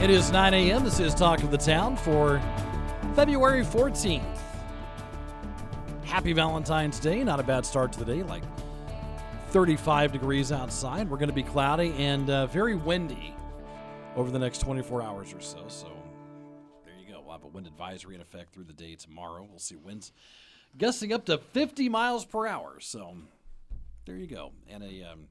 It is 9 a.m. This is Talk of the Town for February 14th. Happy Valentine's Day. Not a bad start to the day, like 35 degrees outside. We're going to be cloudy and uh, very windy over the next 24 hours or so. So there you go. We'll have a wind advisory in effect through the day tomorrow. We'll see winds gusting up to 50 miles per hour. So there you go. And a. Um,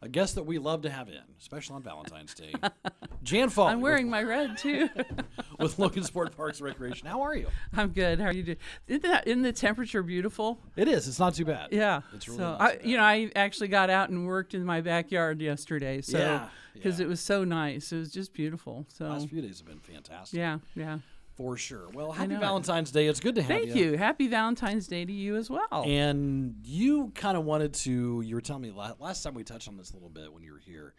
a guest that we love to have in, especially on Valentine's Day. Jan Fall. I'm wearing my red too. with Logansport Parks and Recreation. How are you? I'm good. How are you doing? Isn't, that, isn't the temperature beautiful? It is. It's not too bad. Yeah. It's really so I, you know, I actually got out and worked in my backyard yesterday. So Yeah, because yeah. it was so nice, it was just beautiful. So Last few days have been fantastic. yeah, yeah. For sure. Well, happy. Valentine's Day. It's good to have you. Thank you. Happy Valentine's Day to you as well. And you kind of wanted to, you were telling me la- last time we touched on this a little bit when you were here,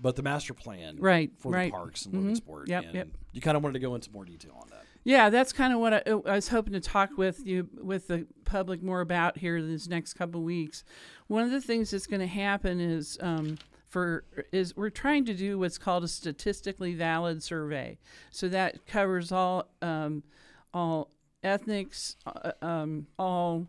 but the master plan Right, for right. the parks and Mhm. Logansport. Yep, and yep. you kind of wanted to go into more detail on that. Yeah, that's kind of what I, I was hoping to talk with you, with the public more about here this next couple of weeks. One of the things that's going to happen is um, for is we're trying to do what's called a statistically valid survey. So that covers all um, all ethnics, uh, um, all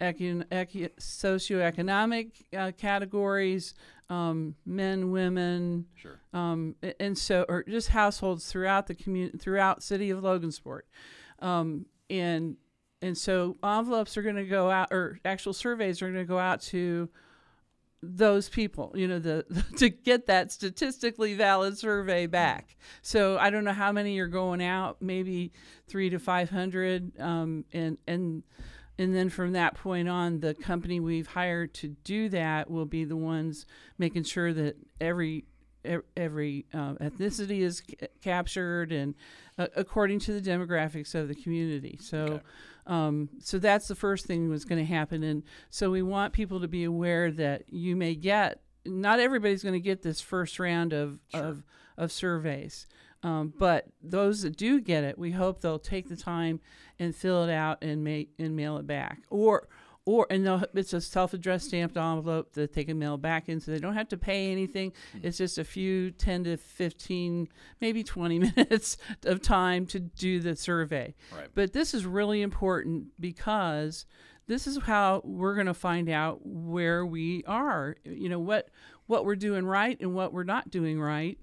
econ- ecu- socioeconomic uh, categories, um, men, women, Sure. um, and so or just households throughout the community throughout city of Logansport, um, and and so envelopes are going to go out or actual surveys are going to go out to those people you know the to get that statistically valid survey back. So i don't know how many you're going out maybe three to five hundred um, and and and then from that point on the company we've hired to do that will be the ones making sure that every every uh, ethnicity is c- captured and uh, according to the demographics of the community. So Okay. um, so that's the first thing that's going to happen. And so we want people to be aware that you may get not everybody's going to get this first round of of, of surveys. Um, but those that do get it we hope they'll take the time and fill it out and make and mail it back. Or or and it's a self-addressed stamped envelope that they can mail back in so they don't have to pay anything. It's just a few 10 to 15 maybe 20 minutes of time to do the survey. Right. but this is really important because this is how we're going to find out where we are. You know what what we're doing right and what we're not doing right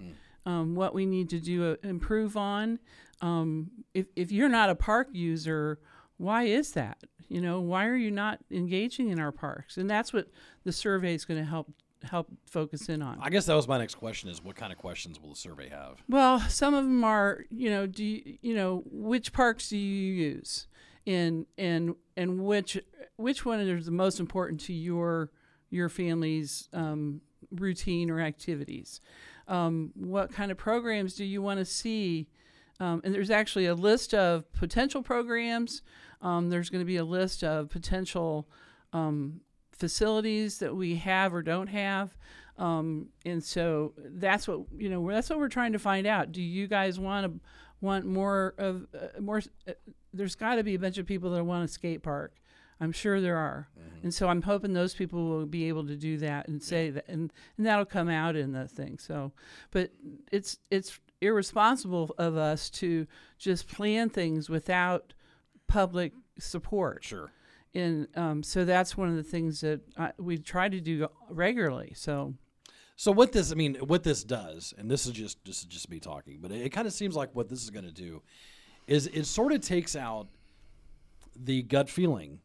um, what we need to do uh, improve on. Um, if, if you're not a park user why is that you know why are you not engaging in our parks and that's what the survey is going to help help focus in on I guess that was my next question is what kind of questions will the survey have? well, some of them are, you know, do you, you know which parks do you use, and and and which which one is the most important to your your family's um, routine or activities? Um, what kind of programs do you want to see? Um, and there's actually a list of potential programs. Um, there's going to be a list of potential um, facilities that we have or don't have. Um, and so that's what you know. That's what we're trying to find out. Do you guys want to want more of uh, more? Uh, there's got to be a bunch of people that want a skate park. I'm sure there are, and so I'm hoping those people will be able to do that and say that, and and that'll come out in the thing. So, but it's it's irresponsible of us to just plan things without public support Sure. and um, so that's one of the things that I, we try to do regularly. So So what this, I mean, what this does, and this is just this is just me talking, but it, it kind of seems like what this is going to do is it sort of takes out the gut feeling.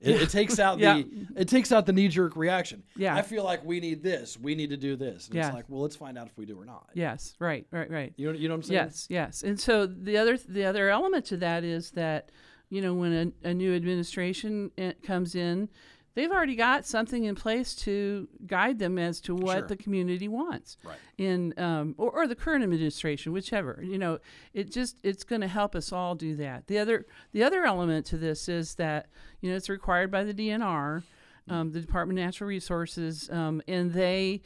It, it takes out Yeah. the it takes out the knee jerk reaction. Yeah. I feel like we need this. We need to do this. And Yeah. it's like, well, let's find out if we do or not. yes, right, right, right. You know, you know what I'm saying? Yes, yes. And so the other the other element to that is that you know when a, a new administration uh, comes in, they've already got something in place to guide them as to what Sure. the community wants Right. in um, or, or the current administration whichever you know it just it's going to help us all do that the other the other element to this is that you know it's required by the dnr um, the department of natural resources um, and they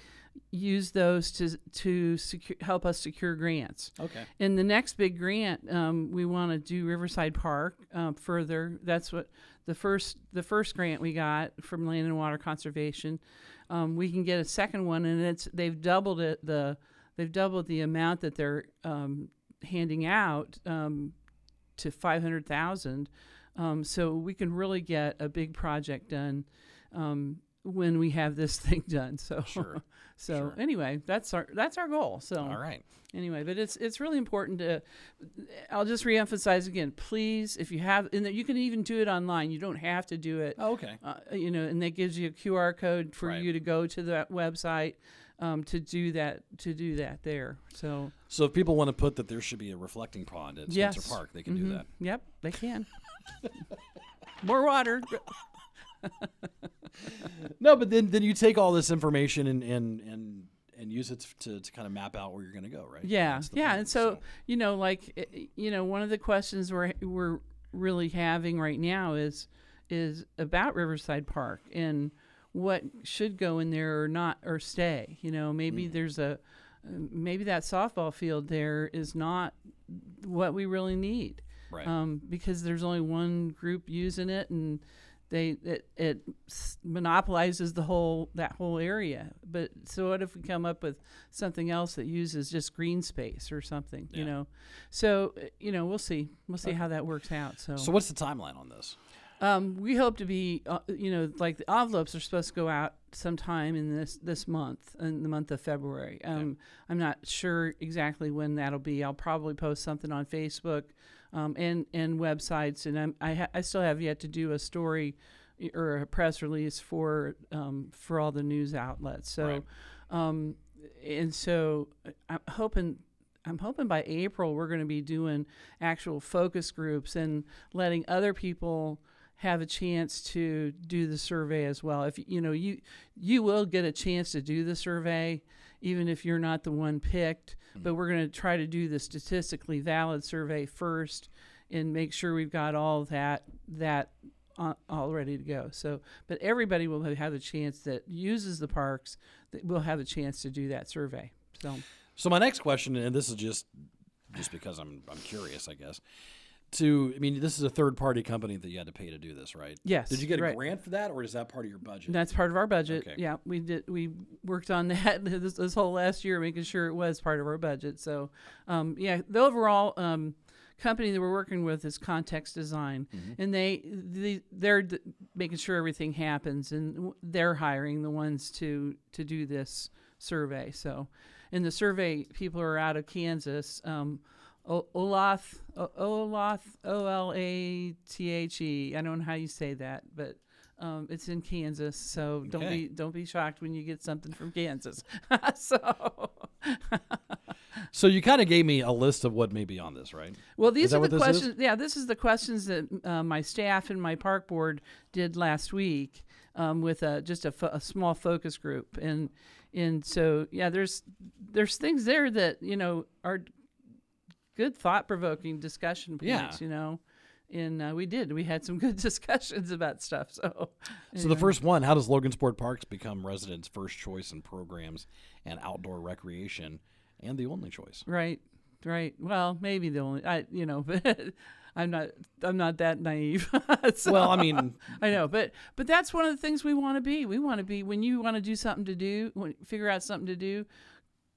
use those to to secure, help us secure grants Okay. and the next big grant, um, we want to do Riverside Park um, further. That's what the first the first grant we got from Land and Water Conservation. Um, we can get a second one, and it's they've doubled it the they've doubled the amount that they're um, handing out um, to five hundred thousand. Um, so we can really get a big project done um, when we have this thing done. So Sure. so Sure. anyway, that's our that's our goal. So All right. anyway but it's it's really important to i'll just reemphasize again please if you have and you can even do it online you don't have to do it Oh, okay. uh, you know and that gives you a qr code for Right. you to go to that website um, to do that to do that there so So if people want to put that there should be a reflecting pond at yes Spencer Park, they can do Mhm. that. yep they can more water No, but then then you take all this information and and and and use it to, to kind of map out where you're going to go, right? Yeah, yeah, and so, you know, like you know, one of the questions we're we're really having right now is is about Riverside Park and what should go in there or not or stay. You know, maybe Mm. there's a maybe that softball field there is not what we really need right. um, because there's only one group using it and they it, it monopolizes the whole that whole area. But so what if we come up with something else that uses just green space or something you know? So uh, you know we'll see. We'll see how that works out so, so what's the timeline on this? Um, we hope to be uh, you know like the envelopes are supposed to go out sometime in this this month in the month of february. Um, i'm not sure exactly when that'll be. I'll probably post something on facebook um, and and websites and I'm, I, ha- I still have yet to do a story or a press release for um, for all the news outlets. So Right. um, and so uh, i'm hoping I'm hoping by April we're going to be doing actual focus groups and letting other people have a chance to do the survey as well. If you know you you will get a chance to do the survey even if you're not the one picked, but we're going to try to do the statistically valid survey first and make sure we've got all that that uh, all ready to go. So, but everybody will have a chance that uses the parks that will have a chance to do that survey. So, So my next question, and this is just just because I'm I'm curious, I guess. To I mean, this is a third party company that you had to pay to do this, right? Yes, Did you get a right. grant for that, or is that part of your budget? That's part of our budget. Okay. Yeah, we did. We worked on that this, this whole last year, making sure it was part of our budget. So, um, yeah, the overall um, company that we're working with is Context Design, and they the, they're d- making sure everything happens, and they're hiring the ones to to do this survey. So, and the survey people are out of Kansas. Um, O- Olath, O- Olath, O L A T H E. I don't know how you say that, but um, it's in Kansas. So don't Okay. be don't be shocked when you get something from Kansas. so, so you kind of gave me a list of what may be on this, right? well, these are the questions. Yeah, this is the questions that uh, my staff and my park board did last week um, with a, just a, fo- a small focus group, and and so yeah, there's there's things there that you know are good thought provoking discussion points. Yeah. You know. And uh, we did. We had some good discussions about stuff. So, So the first one, how does Logansport Parks become residents' first choice in programs and outdoor recreation, and the only choice? Right, right. Well, maybe the only I, you know, but I'm not, I'm not that naive. So, Well, I mean, I know, but but that's one of the things we want to be. We want to be when you want to do something to do, when, figure out something to do.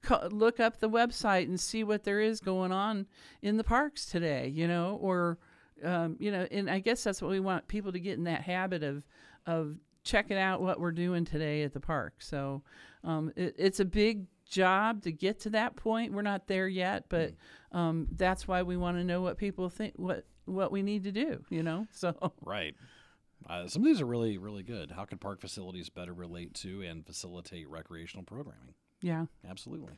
Co- look up the website and see what there is going on in the parks today. You know, or um, you know, and I guess that's what we want people to get in that habit of of checking out what we're doing today at the park. So um, it, it's a big job to get to that point. We're not there yet, but um, that's why we want to know what people think what what we need to do. You know, so right. Uh, some of these are really, really good. How could park facilities better relate to and facilitate recreational programming? Yeah. Absolutely.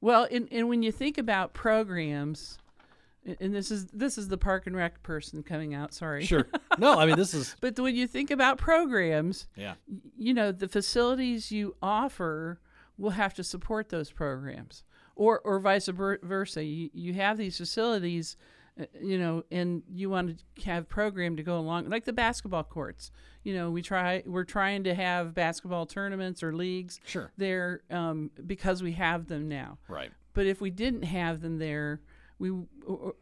Well, and, and when you think about programs, and this is this is the park and rec person coming out. Sorry. Sure. No, I mean this is But when you think about programs, yeah. you know the facilities you offer will have to support those programs or or vice versa you, you have these facilities uh, you know and you want to have program to go along like the basketball courts you know we try we're trying to have basketball tournaments or leagues Sure. there um, because we have them now Right. but if we didn't have them there, we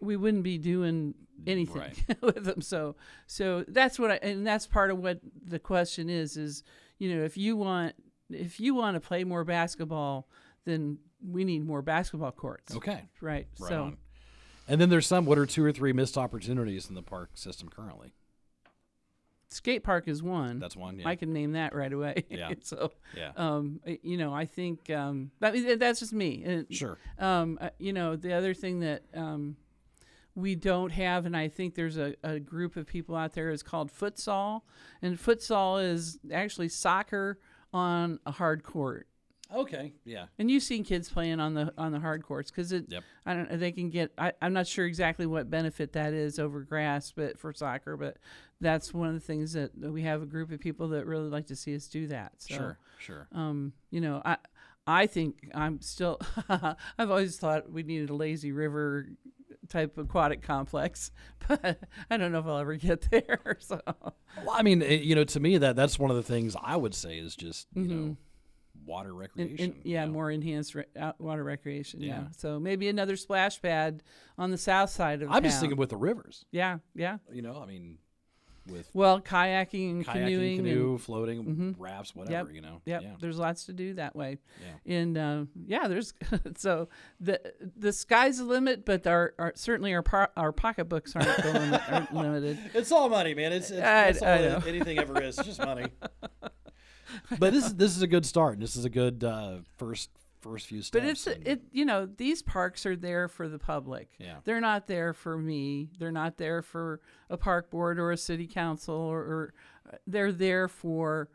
we wouldn't be doing anything Right. with them. So so that's what I and that's part of what the question is is you know if you want if you want to play more basketball, then we need more basketball courts. Okay. Right. Right so on. And then there's some what are two or three missed opportunities in the park system currently. skate park is one. That's one. Yeah. I can name that right away. Yeah. so yeah. um, you know, I think um, that, that's just me. And, sure. Um, uh, you know, the other thing that um, we don't have, and I think there's a, a group of people out there, is called futsal. And futsal is actually soccer on a hard court. Okay. Yeah. And you've seen kids playing on the on the hard courts because it. Yep. I don't. They can get. I, I'm not sure exactly what benefit that is over grass, but for soccer, but that's one of the things that, that we have a group of people that really like to see us do that. So, Sure. Sure. um, you know, I I think I'm still. I've always thought we needed a lazy river type aquatic complex, but I don't know if I'll ever get there. So Well, I mean, it, you know, to me that that's one of the things I would say is just you know water recreation. and, yeah, you know? more enhanced re- out water recreation. Yeah. Yeah. So maybe another splash pad on the south side of the I'm just thinking with the rivers. Yeah, yeah. You know, I mean, with Well, kayaking and kayaking, canoeing canoe, and floating, rafts, whatever. You know. Yep, Yeah. there's lots to do that way. Yeah. And uh, yeah, there's so the the sky's the limit, but our, our certainly our par- our pocketbooks aren't, the limit, aren't limited. It's all money, man. It's, it's I- all I it- know. anything ever is. It's just money. but this is this is a good start. and This is a good uh, first first few steps. But it's it you know these parks are there for the public. Yeah. They're not there for me. They're not there for a park board or a city council or, or uh, they're there for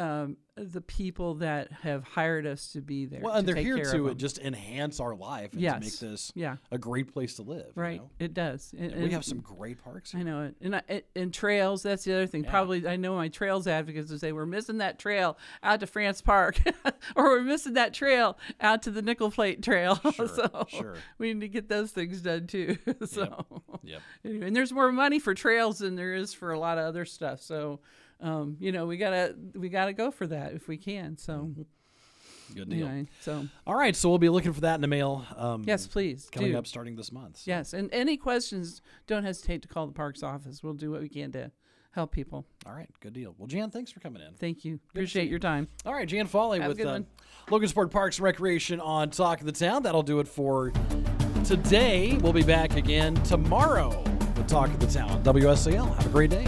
um, the people that have hired us to be there. well, and they're here to just enhance our life and Yes. to make this yeah a great place to live. you right. know? It does. We have some great parks. I know it, and I, it- and trails. That's the other thing. Yeah. Probably, I know my trails advocates would say we're missing that trail out to France Park, or we're missing that trail out to the Nickel Plate Trail. Sure, so sure. we need to get those things done too. so Yep. anyway, and there's more money for trails than there is for a lot of other stuff. So um, you know, we gotta we gotta go for that if we can. So Good deal. anyway, so All right, so we'll be looking for that in the mail. Um, yes, please coming do. up starting this month. so- Yes, and any questions, don't hesitate to call the parks office. We'll do what we can to help people. All right, good deal. Well, Jan, thanks for coming in. Thank you. see Appreciate you. your time. All right, Jan Foley Have with good uh, one. Logansport Parks and Recreation on Talk of the Town. That'll do it for today. We'll be back again tomorrow with Talk of the Town. WSAL. Have a great day.